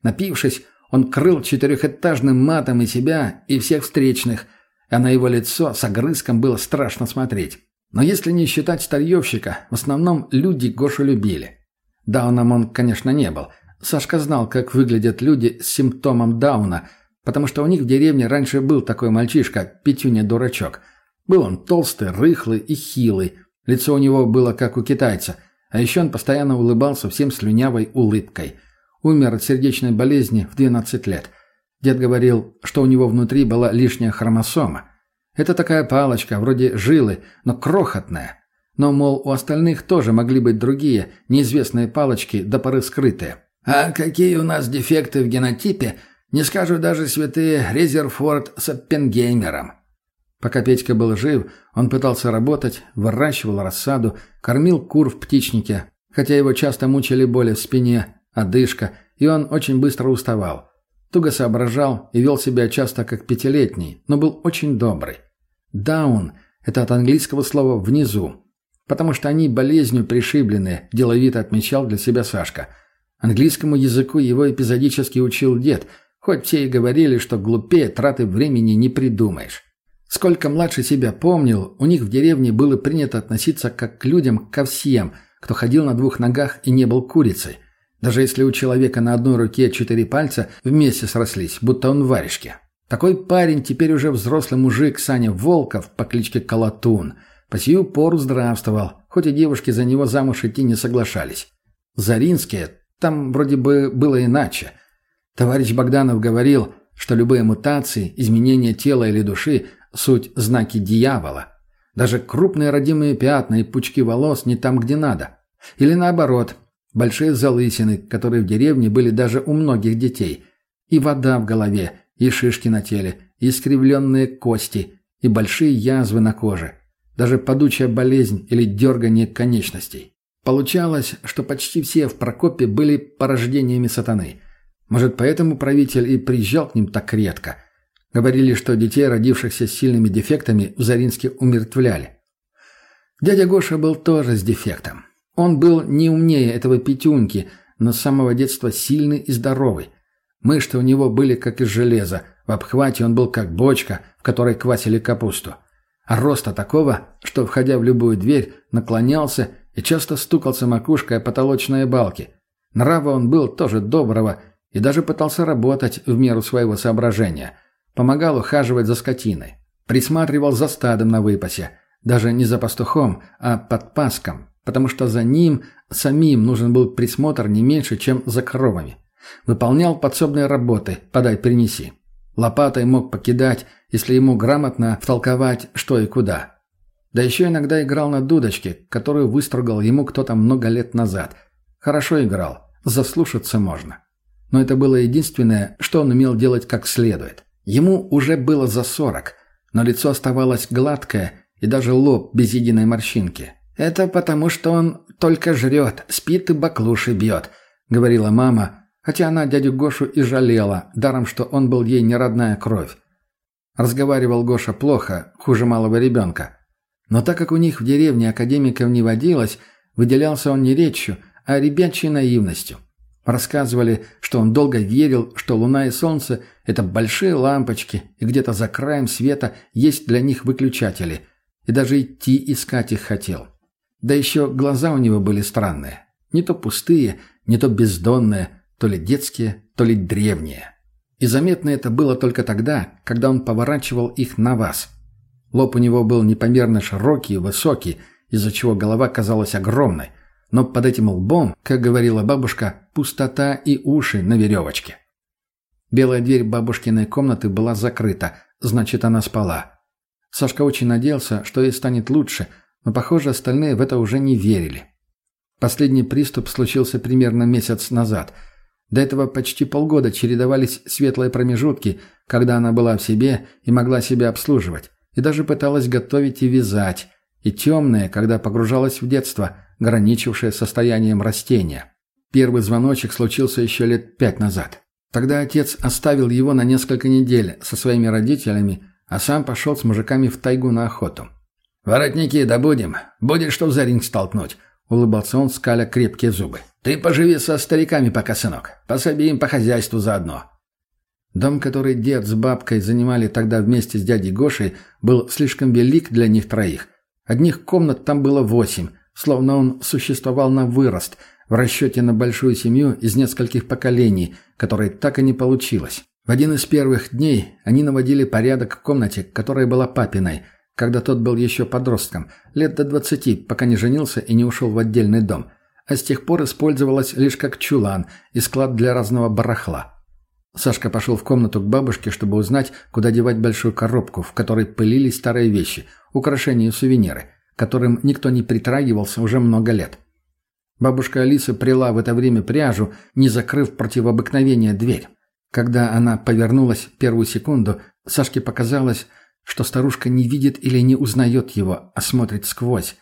Напившись, он крыл четырехэтажным матом и себя, и всех встречных – а на его лицо с огрызком было страшно смотреть. Но если не считать старьевщика, в основном люди Гошу любили. Дауном он, конечно, не был. Сашка знал, как выглядят люди с симптомом Дауна, потому что у них в деревне раньше был такой мальчишка, Петюня-дурачок. Был он толстый, рыхлый и хилый. Лицо у него было как у китайца, а еще он постоянно улыбался всем слюнявой улыбкой. Умер от сердечной болезни в 12 лет – Дед говорил, что у него внутри была лишняя хромосома. Это такая палочка, вроде жилы, но крохотная. Но, мол, у остальных тоже могли быть другие, неизвестные палочки, до поры скрытые. А какие у нас дефекты в генотипе, не скажу даже святые Резерфорд с Оппенгеймером. Пока Петька был жив, он пытался работать, выращивал рассаду, кормил кур в птичнике, хотя его часто мучили боли в спине, одышка, и он очень быстро уставал. Туго соображал и вел себя часто как пятилетний, но был очень добрый. «Даун» — это от английского слова «внизу», потому что они болезнью пришибленные, деловито отмечал для себя Сашка. Английскому языку его эпизодически учил дед, хоть все и говорили, что глупее траты времени не придумаешь. Сколько младше себя помнил, у них в деревне было принято относиться как к людям ко всем, кто ходил на двух ногах и не был курицей. Даже если у человека на одной руке четыре пальца вместе срослись, будто он в варежке. Такой парень теперь уже взрослый мужик Саня Волков по кличке Колотун. По сию пору здравствовал, хоть и девушки за него замуж идти не соглашались. Заринские, там вроде бы было иначе. Товарищ Богданов говорил, что любые мутации, изменения тела или души – суть знаки дьявола. Даже крупные родимые пятна и пучки волос не там, где надо. Или наоборот, Большие залысины, которые в деревне были даже у многих детей. И вода в голове, и шишки на теле, и искривленные кости, и большие язвы на коже. Даже падучая болезнь или дергание конечностей. Получалось, что почти все в Прокопе были порождениями сатаны. Может, поэтому правитель и приезжал к ним так редко. Говорили, что детей, родившихся с сильными дефектами, в Заринске умертвляли. Дядя Гоша был тоже с дефектом. Он был не умнее этого Петюньки, но с самого детства сильный и здоровый. Мышцы у него были как из железа, в обхвате он был как бочка, в которой квасили капусту. А роста такого, что, входя в любую дверь, наклонялся и часто стукался макушкой о потолочные балки. Нрава он был тоже доброго и даже пытался работать в меру своего соображения. Помогал ухаживать за скотиной. Присматривал за стадом на выпасе. Даже не за пастухом, а под паском, потому что за ним самим нужен был присмотр не меньше, чем за коровами. Выполнял подсобные работы «подай-принеси». Лопатой мог покидать, если ему грамотно втолковать, что и куда. Да еще иногда играл на дудочке, которую выстругал ему кто-то много лет назад. Хорошо играл, заслушаться можно. Но это было единственное, что он умел делать как следует. Ему уже было за сорок, но лицо оставалось гладкое, и даже лоб без единой морщинки. «Это потому, что он только жрет, спит и баклуши бьет», — говорила мама, хотя она дядю Гошу и жалела, даром, что он был ей не родная кровь. Разговаривал Гоша плохо, хуже малого ребенка. Но так как у них в деревне академиков не водилось, выделялся он не речью, а ребячей наивностью. Рассказывали, что он долго верил, что луна и солнце – это большие лампочки, и где-то за краем света есть для них выключатели, и даже идти искать их хотел. Да еще глаза у него были странные. Не то пустые, не то бездонные, то ли детские, то ли древние. И заметно это было только тогда, когда он поворачивал их на вас. Лоб у него был непомерно широкий и высокий, из-за чего голова казалась огромной – но под этим лбом, как говорила бабушка, пустота и уши на веревочке. Белая дверь бабушкиной комнаты была закрыта, значит, она спала. Сашка очень надеялся, что ей станет лучше, но, похоже, остальные в это уже не верили. Последний приступ случился примерно месяц назад. До этого почти полгода чередовались светлые промежутки, когда она была в себе и могла себя обслуживать, и даже пыталась готовить и вязать, и темные, когда погружалась в детство – граничившее состоянием растения. Первый звоночек случился еще лет пять назад. Тогда отец оставил его на несколько недель со своими родителями, а сам пошел с мужиками в тайгу на охоту. «Воротники добудем. Будет что за ринг столкнуть», — улыбался он, скаля крепкие зубы. «Ты поживи со стариками пока, сынок. Пособи им по хозяйству заодно». Дом, который дед с бабкой занимали тогда вместе с дядей Гошей, был слишком велик для них троих. Одних комнат там было восемь, словно он существовал на вырост, в расчете на большую семью из нескольких поколений, которой так и не получилось. В один из первых дней они наводили порядок в комнате, которая была папиной, когда тот был еще подростком, лет до двадцати, пока не женился и не ушел в отдельный дом, а с тех пор использовалась лишь как чулан и склад для разного барахла. Сашка пошел в комнату к бабушке, чтобы узнать, куда девать большую коробку, в которой пылились старые вещи, украшения и сувениры – которым никто не притрагивался уже много лет. Бабушка Алиса прила в это время пряжу, не закрыв противообыкновение дверь. Когда она повернулась первую секунду, Сашке показалось, что старушка не видит или не узнает его, а смотрит сквозь.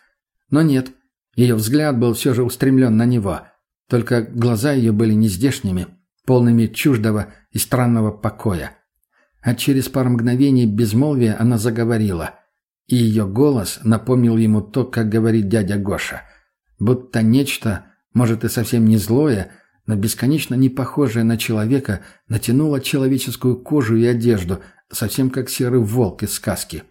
Но нет, ее взгляд был все же устремлен на него. Только глаза ее были нездешними, полными чуждого и странного покоя. А через пару мгновений безмолвия она заговорила и ее голос напомнил ему то, как говорит дядя Гоша. Будто нечто, может и совсем не злое, но бесконечно не похожее на человека, натянуло человеческую кожу и одежду, совсем как серый волк из сказки.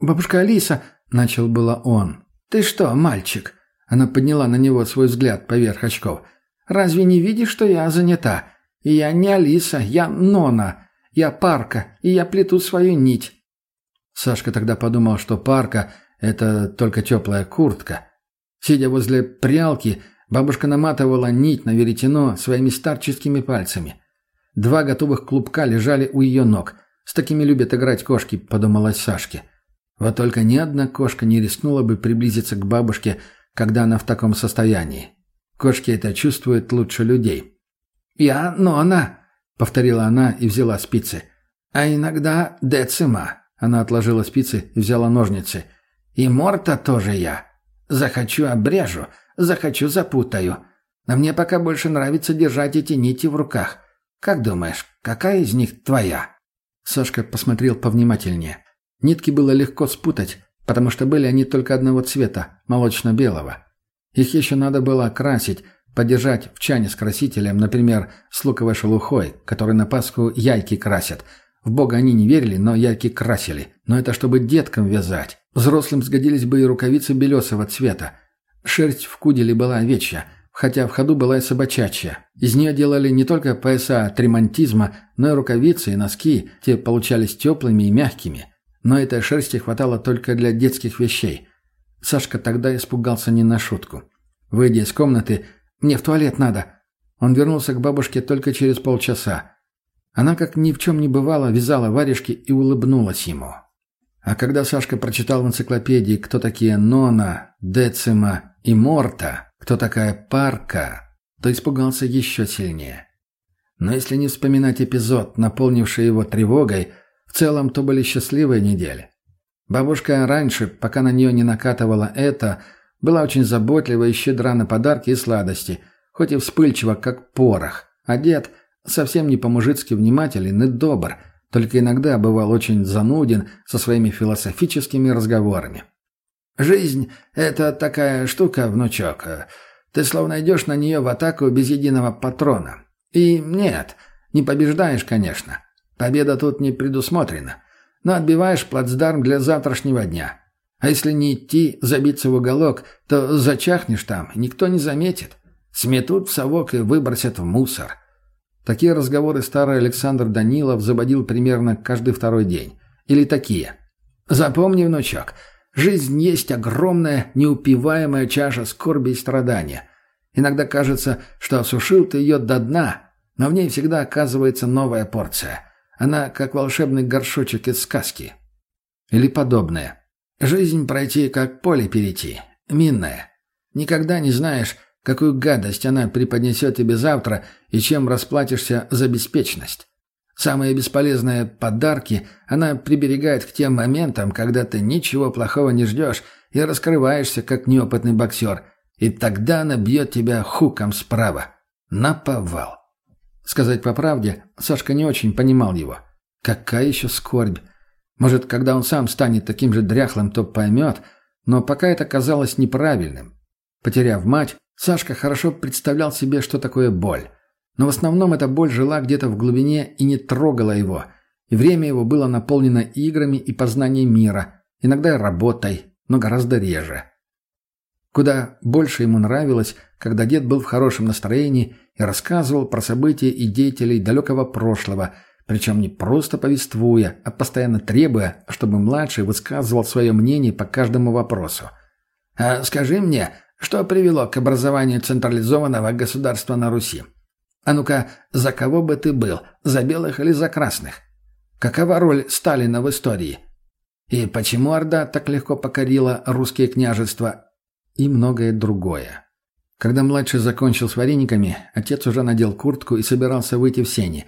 «Бабушка Алиса!» — начал было он. «Ты что, мальчик?» Она подняла на него свой взгляд поверх очков. «Разве не видишь, что я занята? И я не Алиса, я Нона. Я Парка, и я плету свою нить. Сашка тогда подумал, что парка – это только теплая куртка. Сидя возле прялки, бабушка наматывала нить на веретено своими старческими пальцами. Два готовых клубка лежали у ее ног. С такими любят играть кошки, подумалась Сашке. Вот только ни одна кошка не рискнула бы приблизиться к бабушке, когда она в таком состоянии. Кошки это чувствуют лучше людей. «Я Нона», — повторила она и взяла спицы. «А иногда Децима». Она отложила спицы и взяла ножницы. «И Морта тоже я. Захочу обрежу, захочу запутаю. Но мне пока больше нравится держать эти нити в руках. Как думаешь, какая из них твоя?» Сашка посмотрел повнимательнее. Нитки было легко спутать, потому что были они только одного цвета, молочно-белого. Их еще надо было окрасить, подержать в чане с красителем, например, с луковой шелухой, который на Пасху яйки красят – в Бога они не верили, но ярки красили. Но это чтобы деткам вязать. Взрослым сгодились бы и рукавицы белесого цвета. Шерсть в куделе была овечья, хотя в ходу была и собачачья. Из нее делали не только пояса от ремонтизма, но и рукавицы и носки. Те получались теплыми и мягкими. Но этой шерсти хватало только для детских вещей. Сашка тогда испугался не на шутку. Выйдя из комнаты, «Мне в туалет надо». Он вернулся к бабушке только через полчаса. Она, как ни в чем не бывало, вязала варежки и улыбнулась ему. А когда Сашка прочитал в энциклопедии, кто такие Нона, Децима и Морта, кто такая Парка, то испугался еще сильнее. Но если не вспоминать эпизод, наполнивший его тревогой, в целом то были счастливые недели. Бабушка раньше, пока на нее не накатывала это, была очень заботлива и щедра на подарки и сладости, хоть и вспыльчива, как порох. А дед совсем не по-мужицки внимателен и добр, только иногда бывал очень зануден со своими философическими разговорами. «Жизнь — это такая штука, внучок. Ты словно идешь на нее в атаку без единого патрона. И нет, не побеждаешь, конечно. Победа тут не предусмотрена но отбиваешь плацдарм для завтрашнего дня. А если не идти, забиться в уголок, то зачахнешь там, никто не заметит. Сметут в совок и выбросят в мусор. Такие разговоры старый Александр Данилов заводил примерно каждый второй день. Или такие. «Запомни, внучок, жизнь есть огромная, неупиваемая чаша скорби и страдания. Иногда кажется, что осушил ты ее до дна, но в ней всегда оказывается новая порция. Она как волшебный горшочек из сказки. Или подобное. Жизнь пройти, как поле перейти. Минная. Никогда не знаешь, какую гадость она преподнесет тебе завтра и чем расплатишься за беспечность. Самые бесполезные подарки она приберегает к тем моментам, когда ты ничего плохого не ждешь и раскрываешься, как неопытный боксер, и тогда она бьет тебя хуком справа. Наповал. Сказать по правде, Сашка не очень понимал его. Какая еще скорбь? Может, когда он сам станет таким же дряхлым, то поймет, но пока это казалось неправильным. Потеряв мать, Сашка хорошо представлял себе, что такое боль. Но в основном эта боль жила где-то в глубине и не трогала его, и время его было наполнено играми и познанием мира, иногда и работой, но гораздо реже. Куда больше ему нравилось, когда дед был в хорошем настроении и рассказывал про события и деятелей далекого прошлого, причем не просто повествуя, а постоянно требуя, чтобы младший высказывал свое мнение по каждому вопросу. «А скажи мне, что привело к образованию централизованного государства на Руси? А ну-ка, за кого бы ты был, за белых или за красных? Какова роль Сталина в истории? И почему Орда так легко покорила русские княжества и многое другое. Когда младший закончил с варениками, отец уже надел куртку и собирался выйти в сени.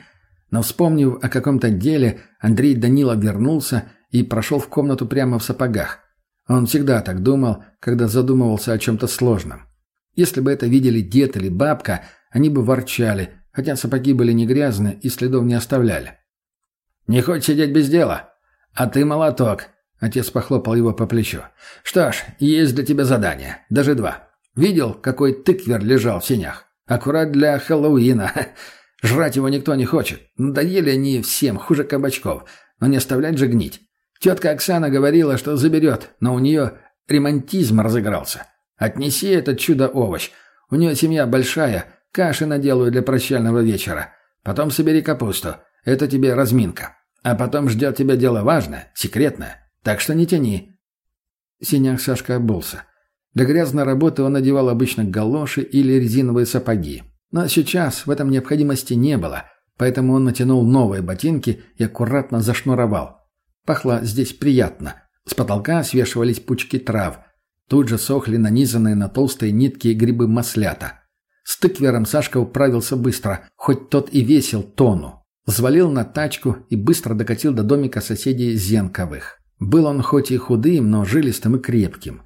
Но вспомнив о каком-то деле, Андрей Данилов вернулся и прошел в комнату прямо в сапогах. Он всегда так думал, когда задумывался о чем-то сложном. Если бы это видели дед или бабка, они бы ворчали, хотя сапоги были не грязные и следов не оставляли. «Не хочешь сидеть без дела? А ты молоток. Отец похлопал его по плечу. «Что ж, есть для тебя задание. Даже два. Видел, какой тыквер лежал в сенях? Аккурат для Хэллоуина. Жрать его никто не хочет. Надоели они всем, хуже кабачков. Но не оставлять же гнить. Тетка Оксана говорила, что заберет, но у нее ремонтизм разыгрался. Отнеси этот чудо-овощ. У нее семья большая, каши наделаю для прощального вечера. Потом собери капусту. Это тебе разминка. А потом ждет тебя дело важное, секретное. Так что не тяни». Синяк Сашка обулся. Для грязной работы он надевал обычно галоши или резиновые сапоги. Но сейчас в этом необходимости не было, поэтому он натянул новые ботинки и аккуратно зашнуровал. Пахло здесь приятно. С потолка свешивались пучки трав. Тут же сохли нанизанные на толстые нитки грибы маслята. С тыквером Сашка управился быстро, хоть тот и весил тонну. Взвалил на тачку и быстро докатил до домика соседей Зенковых. Был он хоть и худым, но жилистым и крепким.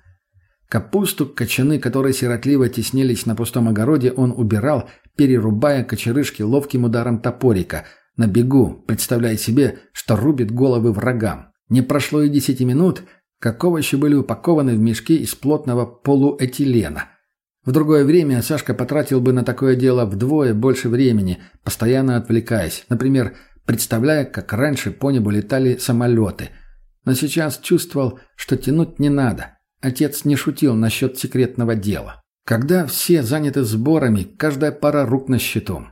Капусту, кочаны, которые сиротливо теснились на пустом огороде, он убирал, перерубая кочерышки ловким ударом топорика, на бегу, представляя себе, что рубит головы врагам. Не прошло и десяти минут, как овощи были упакованы в мешки из плотного полуэтилена. В другое время Сашка потратил бы на такое дело вдвое больше времени, постоянно отвлекаясь, например, представляя, как раньше по небу летали самолеты – но сейчас чувствовал, что тянуть не надо. Отец не шутил насчет секретного дела. Когда все заняты сборами, каждая пара рук на счету.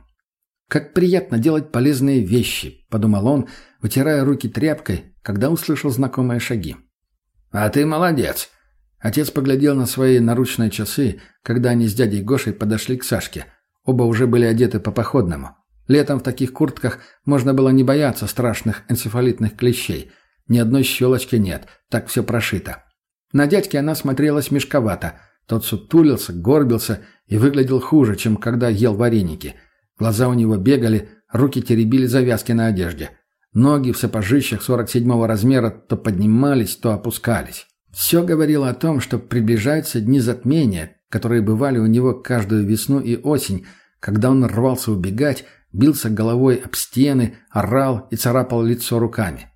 «Как приятно делать полезные вещи», — подумал он, вытирая руки тряпкой, когда услышал знакомые шаги. «А ты молодец!» Отец поглядел на свои наручные часы, когда они с дядей Гошей подошли к Сашке. Оба уже были одеты по походному. Летом в таких куртках можно было не бояться страшных энцефалитных клещей — ни одной щелочки нет, так все прошито. На дядьке она смотрелась мешковато. Тот сутулился, горбился и выглядел хуже, чем когда ел вареники. Глаза у него бегали, руки теребили завязки на одежде. Ноги в сапожищах 47-го размера то поднимались, то опускались. Все говорило о том, что приближаются дни затмения, которые бывали у него каждую весну и осень, когда он рвался убегать, бился головой об стены, орал и царапал лицо руками.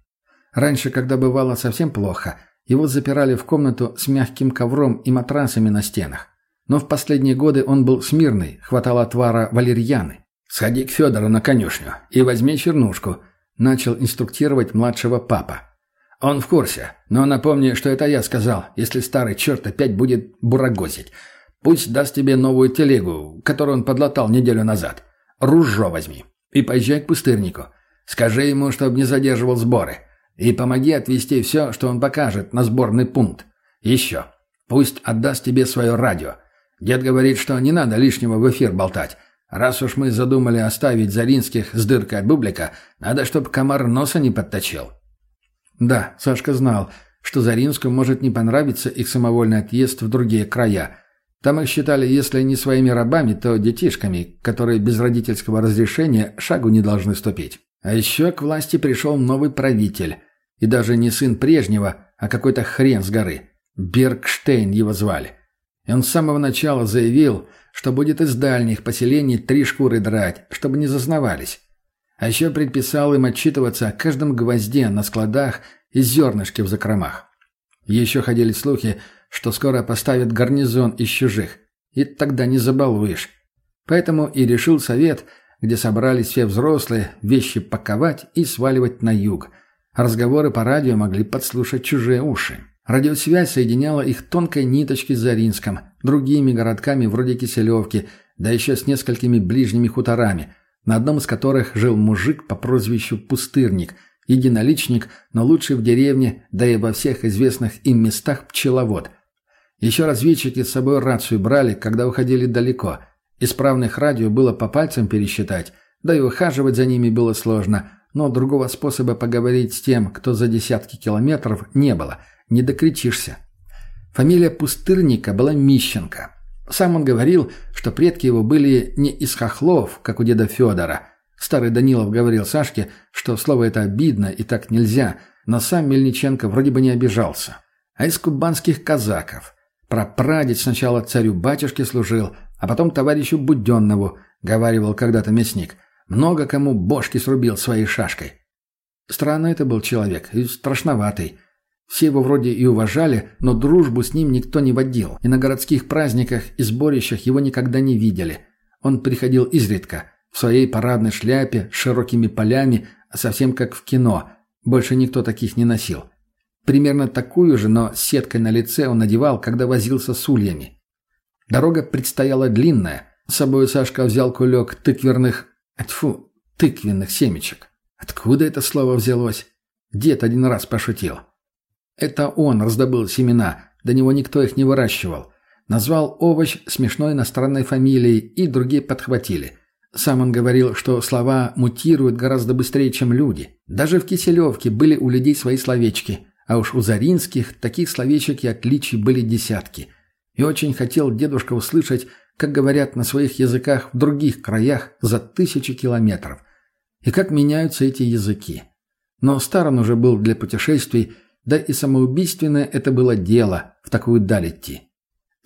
Раньше, когда бывало совсем плохо, его запирали в комнату с мягким ковром и матрасами на стенах. Но в последние годы он был смирный, хватало отвара валерьяны. «Сходи к Федору на конюшню и возьми чернушку», — начал инструктировать младшего папа. «Он в курсе, но напомни, что это я сказал, если старый черт опять будет бурагозить. Пусть даст тебе новую телегу, которую он подлатал неделю назад. Ружжо возьми и поезжай к пустырнику. Скажи ему, чтобы не задерживал сборы. И помоги отвезти все, что он покажет, на сборный пункт. Еще. Пусть отдаст тебе свое радио. Дед говорит, что не надо лишнего в эфир болтать. Раз уж мы задумали оставить Заринских с дыркой от бублика, надо, чтобы комар носа не подточил. Да, Сашка знал, что Заринскому может не понравиться их самовольный отъезд в другие края. Там их считали, если не своими рабами, то детишками, которые без родительского разрешения шагу не должны ступить. А еще к власти пришел новый правитель. И даже не сын прежнего, а какой-то хрен с горы. Бергштейн его звали. И он с самого начала заявил, что будет из дальних поселений три шкуры драть, чтобы не зазнавались. А еще предписал им отчитываться о каждом гвозде на складах и зернышке в закромах. Еще ходили слухи, что скоро поставят гарнизон из чужих, и тогда не забалуешь. Поэтому и решил совет, где собрались все взрослые, вещи паковать и сваливать на юг. Разговоры по радио могли подслушать чужие уши. Радиосвязь соединяла их тонкой ниточкой с Заринском, другими городками вроде Киселевки, да еще с несколькими ближними хуторами, на одном из которых жил мужик по прозвищу Пустырник, единоличник, но лучший в деревне, да и во всех известных им местах пчеловод. Еще разведчики с собой рацию брали, когда уходили далеко. Исправных радио было по пальцам пересчитать, да и ухаживать за ними было сложно, но другого способа поговорить с тем, кто за десятки километров, не было – не докричишься. Фамилия Пустырника была Мищенко. Сам он говорил, что предки его были не из хохлов, как у деда Федора. Старый Данилов говорил Сашке, что слово это обидно и так нельзя, но сам Мельниченко вроде бы не обижался. А из кубанских казаков. Прапрадед сначала царю-батюшке служил, а потом товарищу Буденнову, говаривал когда-то мясник. Много кому бошки срубил своей шашкой. Странный это был человек и страшноватый. Все его вроде и уважали, но дружбу с ним никто не водил, и на городских праздниках и сборищах его никогда не видели. Он приходил изредка, в своей парадной шляпе, с широкими полями, совсем как в кино. Больше никто таких не носил. Примерно такую же, но с сеткой на лице он надевал, когда возился с ульями. Дорога предстояла длинная. С собой Сашка взял кулек тыкверных... Тьфу, тыквенных семечек. Откуда это слово взялось? Дед один раз пошутил. Это он раздобыл семена, до него никто их не выращивал. Назвал овощ смешной иностранной фамилией, и другие подхватили. Сам он говорил, что слова мутируют гораздо быстрее, чем люди. Даже в Киселевке были у людей свои словечки, а уж у Заринских таких словечек и отличий были десятки. И очень хотел дедушка услышать, как говорят на своих языках в других краях за тысячи километров. И как меняются эти языки. Но стар он уже был для путешествий, да и самоубийственное это было дело в такую даль идти.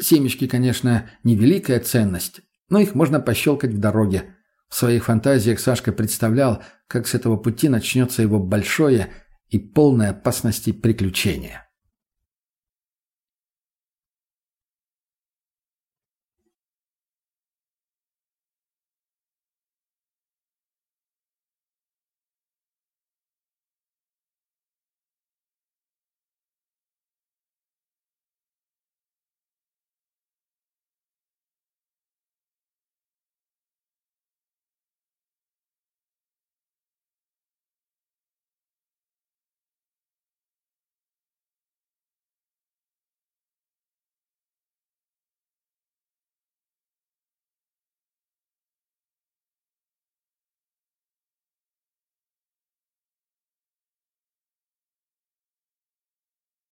Семечки, конечно, невеликая ценность, но их можно пощелкать в дороге. В своих фантазиях Сашка представлял, как с этого пути начнется его большое и полное опасности приключение.